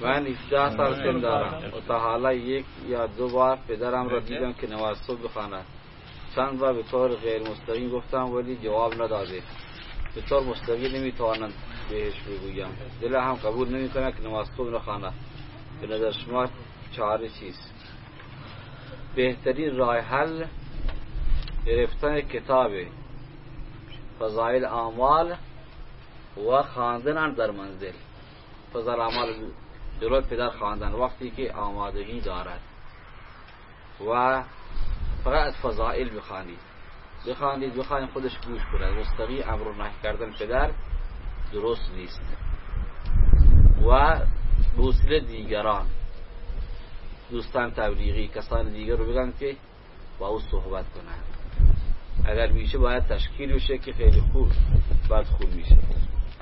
من 18 سال سن دارم. و تا حالا یک یا دو بار پدرم را دیدم که نماز صبح بخواند چند بار به طور غیر مستقیم گفتم ولی جواب نداده. به طور مستقیم نمی‌توانم بهش بگویم. دل هم قبول نمی‌کنه که نماز صبح نخواند به نظر شما چاره چیست بهترین راه حل گرفتن کتاب فضایل اعمال و خواندن در منزل. فضایل اعمال جلوی پدر خواندن وقتی که آمادگی دارد. و فقط فضائل بخوانید. بخوانید بخوانید خودش گوش کنید مستقی امر نهی کردن پدر درست نیست. و به دیگران دوستان تبلیغی کسان دیگر رو بگن که با او صحبت کنند. اگر میشه باید تشکیل بشه که خیلی خوب بعد خوب میشه.